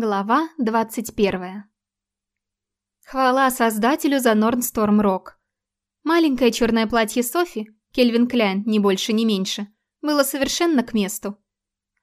Глава 21 Хвала создателю за Норнсторм Рок. Маленькое черное платье Софи, Кельвин Кляйн, ни больше, ни меньше, было совершенно к месту.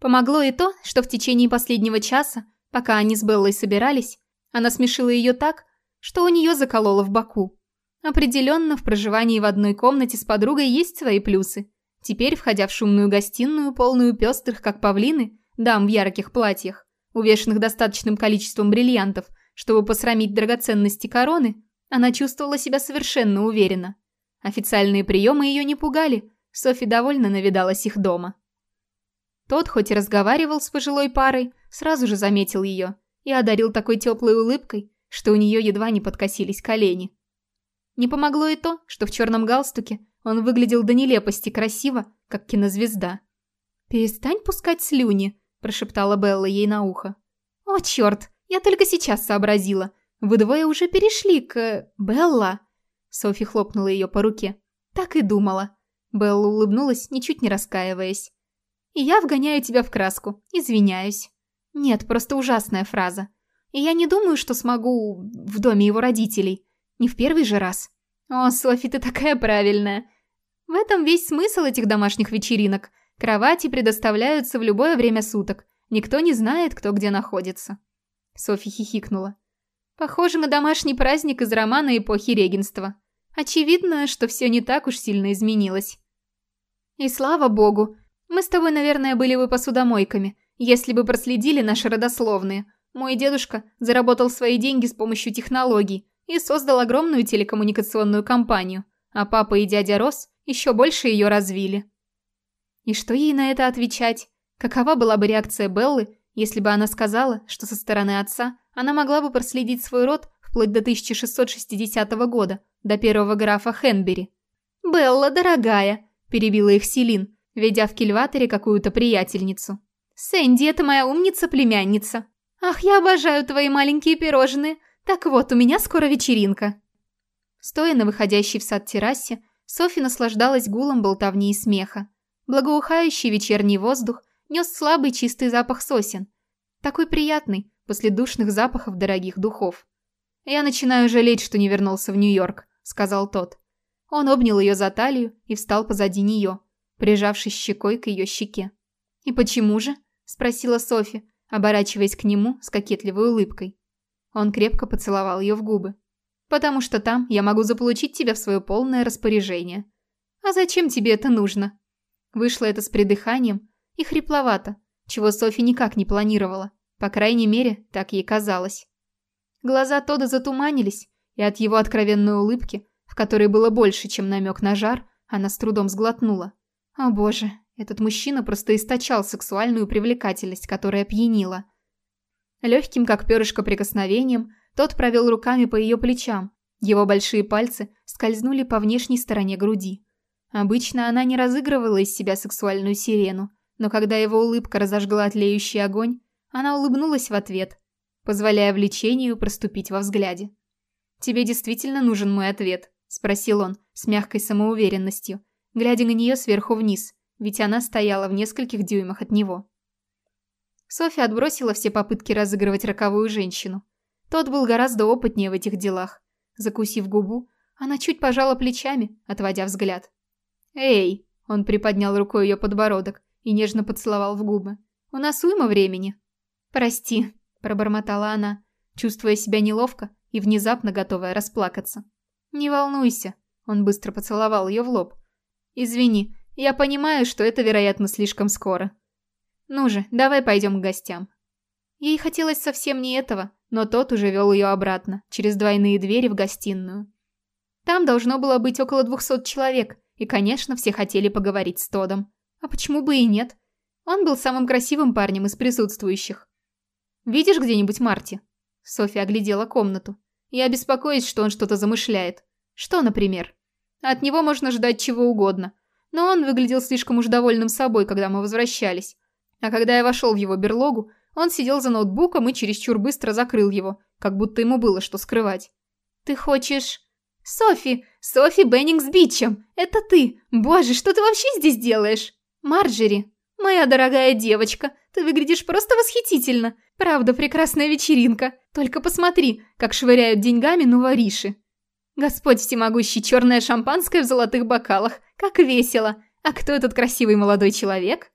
Помогло и то, что в течение последнего часа, пока они с Беллой собирались, она смешила ее так, что у нее закололо в боку. Определенно, в проживании в одной комнате с подругой есть свои плюсы. Теперь, входя в шумную гостиную, полную пестрых, как павлины, дам в ярких платьях, увешанных достаточным количеством бриллиантов, чтобы посрамить драгоценности короны, она чувствовала себя совершенно уверенно. Официальные приемы ее не пугали, Софи довольно навидалась их дома. Тот, хоть и разговаривал с пожилой парой, сразу же заметил ее и одарил такой теплой улыбкой, что у нее едва не подкосились колени. Не помогло и то, что в черном галстуке он выглядел до нелепости красиво, как кинозвезда. «Перестань пускать слюни», прошептала Белла ей на ухо. «О, черт! Я только сейчас сообразила. Вы двое уже перешли к... Белла!» Софи хлопнула ее по руке. «Так и думала». Белла улыбнулась, ничуть не раскаиваясь. «И я вгоняю тебя в краску. Извиняюсь». «Нет, просто ужасная фраза. И я не думаю, что смогу... в доме его родителей. Не в первый же раз». «О, Софи, ты такая правильная. В этом весь смысл этих домашних вечеринок. Кровати предоставляются в любое время суток. Никто не знает, кто где находится. Софья хихикнула. Похоже на домашний праздник из романа эпохи регенства. Очевидно, что все не так уж сильно изменилось. И слава богу, мы с тобой, наверное, были бы посудомойками, если бы проследили наши родословные. Мой дедушка заработал свои деньги с помощью технологий и создал огромную телекоммуникационную компанию, а папа и дядя Рос еще больше ее развили. И что ей на это отвечать? Какова была бы реакция Беллы, если бы она сказала, что со стороны отца она могла бы проследить свой род вплоть до 1660 года, до первого графа Хенбери? «Белла, дорогая!» – перебила их Селин, ведя в кильваторе какую-то приятельницу. «Сэнди – это моя умница-племянница. Ах, я обожаю твои маленькие пирожные. Так вот, у меня скоро вечеринка». Стоя на выходящей в сад террасе, Софи наслаждалась гулом болтовни и смеха. Благоухающий вечерний воздух нес слабый чистый запах сосен. Такой приятный, после душных запахов дорогих духов. «Я начинаю жалеть, что не вернулся в Нью-Йорк», — сказал тот. Он обнял ее за талию и встал позади нее, прижавшись щекой к ее щеке. «И почему же?» – спросила Софи, оборачиваясь к нему с кокетливой улыбкой. Он крепко поцеловал ее в губы. «Потому что там я могу заполучить тебя в свое полное распоряжение». «А зачем тебе это нужно?» Вышло это с придыханием и хрипловато, чего Софи никак не планировала. По крайней мере, так ей казалось. Глаза Тода затуманились, и от его откровенной улыбки, в которой было больше, чем намек на жар, она с трудом сглотнула. О боже, этот мужчина просто источал сексуальную привлекательность, которая пьянила. Легким, как перышко прикосновением, тот провел руками по ее плечам. Его большие пальцы скользнули по внешней стороне груди. Обычно она не разыгрывала из себя сексуальную сирену, но когда его улыбка разожгла тлеющий огонь, она улыбнулась в ответ, позволяя влечению проступить во взгляде. «Тебе действительно нужен мой ответ?» – спросил он с мягкой самоуверенностью, глядя на нее сверху вниз, ведь она стояла в нескольких дюймах от него. Софья отбросила все попытки разыгрывать роковую женщину. Тот был гораздо опытнее в этих делах. Закусив губу, она чуть пожала плечами, отводя взгляд. «Эй!» – он приподнял рукой ее подбородок и нежно поцеловал в губы. «У нас уйма времени». «Прости», – пробормотала она, чувствуя себя неловко и внезапно готовая расплакаться. «Не волнуйся», – он быстро поцеловал ее в лоб. «Извини, я понимаю, что это, вероятно, слишком скоро. Ну же, давай пойдем к гостям». Ей хотелось совсем не этого, но тот уже вел ее обратно, через двойные двери в гостиную. Там должно было быть около двухсот человек – и, конечно, все хотели поговорить с Тодом. А почему бы и нет? Он был самым красивым парнем из присутствующих. «Видишь где-нибудь Марти?» Софья оглядела комнату. «Я беспокоюсь, что он что-то замышляет. Что, например?» От него можно ждать чего угодно. Но он выглядел слишком уж довольным собой, когда мы возвращались. А когда я вошел в его берлогу, он сидел за ноутбуком и чересчур быстро закрыл его, как будто ему было что скрывать. «Ты хочешь...» «Софи! Софи Беннингс Бичем! Это ты! Боже, что ты вообще здесь делаешь?» «Марджери, моя дорогая девочка, ты выглядишь просто восхитительно. Правда, прекрасная вечеринка. Только посмотри, как швыряют деньгами нувориши. Господь всемогущий, черное шампанское в золотых бокалах. Как весело. А кто этот красивый молодой человек?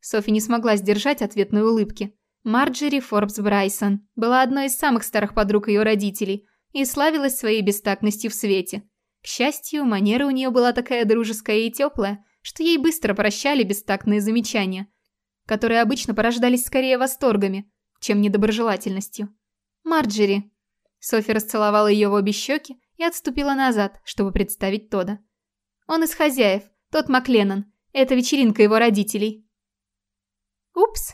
Софи не смогла сдержать ответной улыбки. Марджери Форбс Брайсон была одной из самых старых подруг ее родителей и славилась своей бестактностью в свете. Счастью, манера у нее была такая дружеская и теплая, что ей быстро прощали бестактные замечания, которые обычно порождались скорее восторгами, чем недоброжелательностью. «Марджери!» Софи расцеловала ее в обе щеки и отступила назад, чтобы представить Тода. «Он из хозяев, тот Макленнон. Это вечеринка его родителей». «Упс!»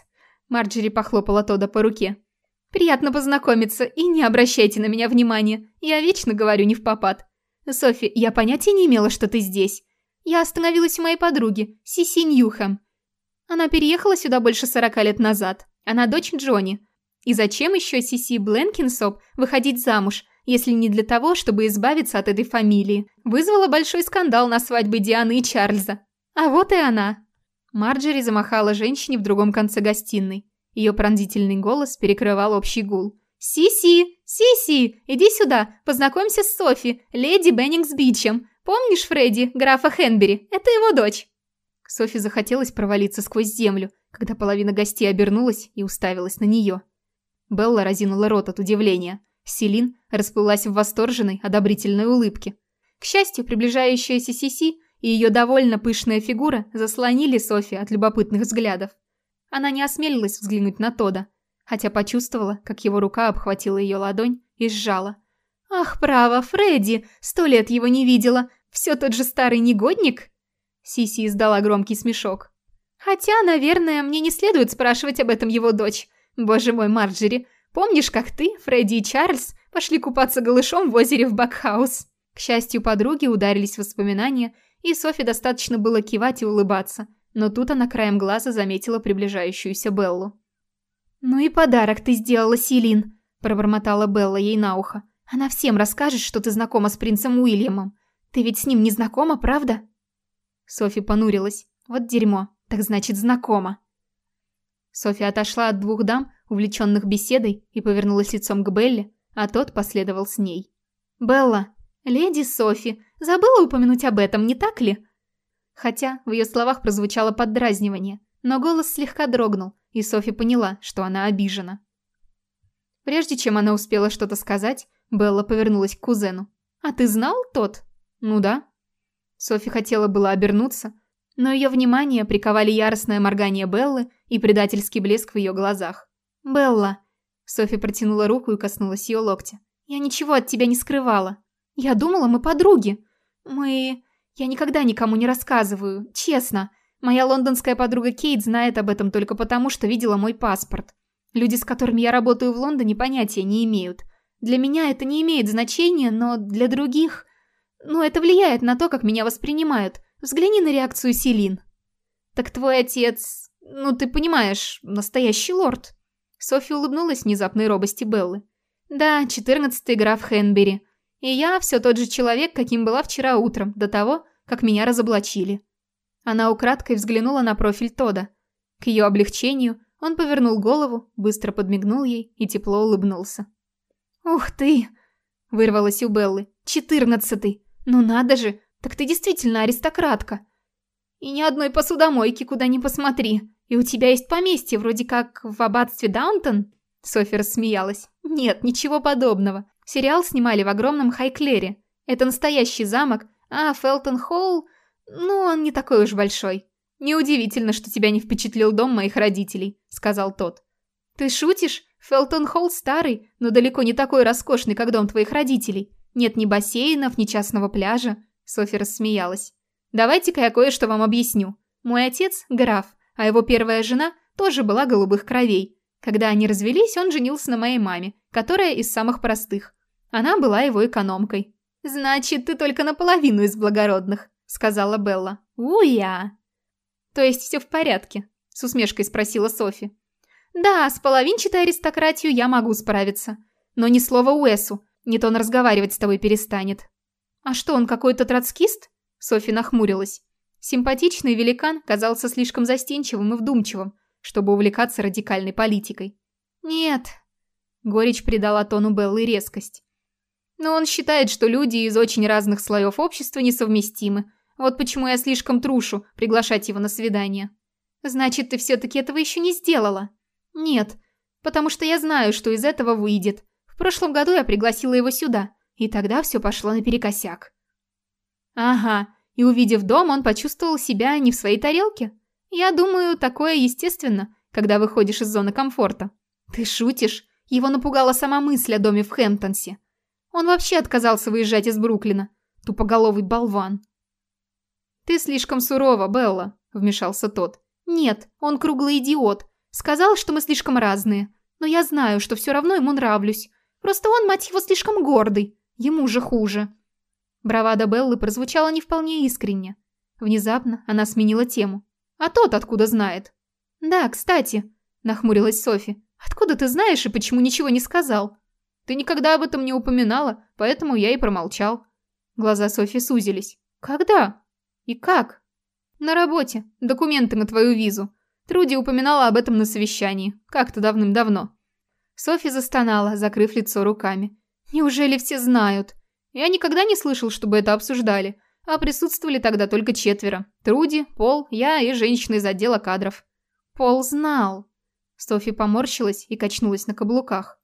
Марджери похлопала Тода по руке. «Приятно познакомиться, и не обращайте на меня внимания. Я вечно говорю не в попад. Софи, я понятия не имела, что ты здесь. Я остановилась у моей подруги, Сиси Ньюхэм. Она переехала сюда больше сорока лет назад. Она дочь Джонни. И зачем еще Сиси Бленкинсоп выходить замуж, если не для того, чтобы избавиться от этой фамилии? Вызвала большой скандал на свадьбе Дианы и Чарльза. А вот и она. Марджери замахала женщине в другом конце гостиной. Ее пронзительный голос перекрывал общий гул. «Си-си! Си-си! Иди сюда! Познакомься с Софи, леди Беннингс Бичем. Помнишь Фредди, графа Хенбери? Это его дочь!» Софи захотелось провалиться сквозь землю, когда половина гостей обернулась и уставилась на нее. Белла разинула рот от удивления. Селин расплылась в восторженной, одобрительной улыбке. К счастью, приближающаяся Сиси и ее довольно пышная фигура заслонили Софи от любопытных взглядов. Она не осмелилась взглянуть на Тода, хотя почувствовала, как его рука обхватила ее ладонь и сжала. «Ах, право, Фредди! Сто лет его не видела! Все тот же старый негодник?» Сиси издала громкий смешок. «Хотя, наверное, мне не следует спрашивать об этом его дочь. Боже мой, Марджери, помнишь, как ты, Фредди и Чарльз пошли купаться голышом в озере в Бакхаус?» К счастью, подруги ударились в воспоминания и Софи достаточно было кивать и улыбаться, но тут она краем глаза заметила приближающуюся Беллу. «Ну и подарок ты сделала, Силин!» – пробормотала Белла ей на ухо. «Она всем расскажет, что ты знакома с принцем Уильямом. Ты ведь с ним не знакома, правда?» Софи понурилась. «Вот дерьмо. Так значит, знакома». Софи отошла от двух дам, увлеченных беседой, и повернулась лицом к Белле, а тот последовал с ней. «Белла, леди Софи, Забыла упомянуть об этом, не так ли?» Хотя в ее словах прозвучало поддразнивание, но голос слегка дрогнул, и Софи поняла, что она обижена. Прежде чем она успела что-то сказать, Белла повернулась к кузену. «А ты знал тот?» «Ну да». Софи хотела было обернуться, но ее внимание приковали яростное моргание Беллы и предательский блеск в ее глазах. «Белла!» Софи протянула руку и коснулась ее локтя. «Я ничего от тебя не скрывала. Я думала, мы подруги. «Мы... Я никогда никому не рассказываю, честно. Моя лондонская подруга Кейт знает об этом только потому, что видела мой паспорт. Люди, с которыми я работаю в Лондоне, понятия не имеют. Для меня это не имеет значения, но для других... Ну, это влияет на то, как меня воспринимают. Взгляни на реакцию Селин. Так твой отец... Ну, ты понимаешь, настоящий лорд. Софи улыбнулась внезапной робости Беллы. Да, четырнадцатый граф Хенбери. И я все тот же человек, каким была вчера утром, до того, как меня разоблачили. Она украдкой взглянула на профиль Тода. К ее облегчению он повернул голову, быстро подмигнул ей и тепло улыбнулся. «Ух ты!» – вырвалась у Беллы. «Четырнадцатый! Ну надо же! Так ты действительно аристократка! И ни одной посудомойки, куда ни посмотри! И у тебя есть поместье, вроде как в аббатстве Даунтон?» Софи рассмеялась. «Нет, ничего подобного. Сериал снимали в огромном Хайклере. Это настоящий замок, а Фелтон Холл... Ну, он не такой уж большой. Неудивительно, что тебя не впечатлил дом моих родителей», — сказал тот. «Ты шутишь? Фелтон Холл старый, но далеко не такой роскошный, как дом твоих родителей. Нет ни бассейнов, ни частного пляжа». Софи рассмеялась. «Давайте-ка я кое-что вам объясню. Мой отец – граф, а его первая жена тоже была голубых кровей. Когда они развелись, он женился на моей маме, которая из самых простых. Она была его экономкой. «Значит, ты только наполовину из благородных», — сказала Белла. «Уя!» «То есть все в порядке?» — с усмешкой спросила Софи. «Да, с половинчатой аристократией я могу справиться. Но ни слова Уэсу, не то он разговаривать с тобой перестанет». «А что, он какой-то троцкист?» Софи нахмурилась. Симпатичный великан казался слишком застенчивым и вдумчивым, чтобы увлекаться радикальной политикой. Нет. Горечь придала тону Беллы резкость. Но он считает, что люди из очень разных слоев общества несовместимы. Вот почему я слишком трушу приглашать его на свидание. Значит, ты все-таки этого еще не сделала? Нет, потому что я знаю, что из этого выйдет. В прошлом году я пригласила его сюда, и тогда все пошло наперекосяк. Ага, и увидев дом, он почувствовал себя не в своей тарелке. Я думаю, такое естественно, когда выходишь из зоны комфорта. Ты шутишь? Его напугала сама мысль о доме в Хэмптонсе. Он вообще отказался выезжать из Бруклина. Тупоголовый болван. «Ты слишком сурова, Белла», — вмешался тот. «Нет, он круглый идиот. Сказал, что мы слишком разные. Но я знаю, что все равно ему нравлюсь. Просто он, мать его, слишком гордый. Ему же хуже». Бравада Беллы прозвучала не вполне искренне. Внезапно она сменила тему. «А тот откуда знает?» «Да, кстати», — нахмурилась Софи. «Откуда ты знаешь и почему ничего не сказал?» Ты никогда об этом не упоминала, поэтому я и промолчал. Глаза Софи сузились. Когда? И как? На работе. Документы на твою визу. Труди упоминала об этом на совещании. Как-то давным-давно. Софи застонала, закрыв лицо руками. Неужели все знают? Я никогда не слышал, чтобы это обсуждали. А присутствовали тогда только четверо. Труди, Пол, я и женщина из отдела кадров. Пол знал. Софи поморщилась и качнулась на каблуках.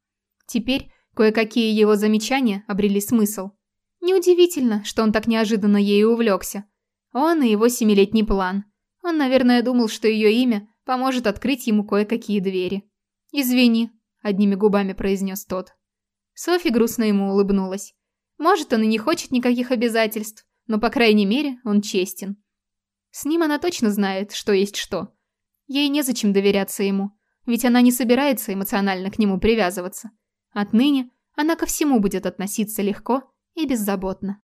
Теперь Кое-какие его замечания обрели смысл. Неудивительно, что он так неожиданно ею увлекся. Он и его семилетний план. Он, наверное, думал, что ее имя поможет открыть ему кое-какие двери. «Извини», – одними губами произнес тот. Софи грустно ему улыбнулась. Может, он и не хочет никаких обязательств, но, по крайней мере, он честен. С ним она точно знает, что есть что. Ей незачем доверяться ему, ведь она не собирается эмоционально к нему привязываться. Отныне она ко всему будет относиться легко и беззаботно.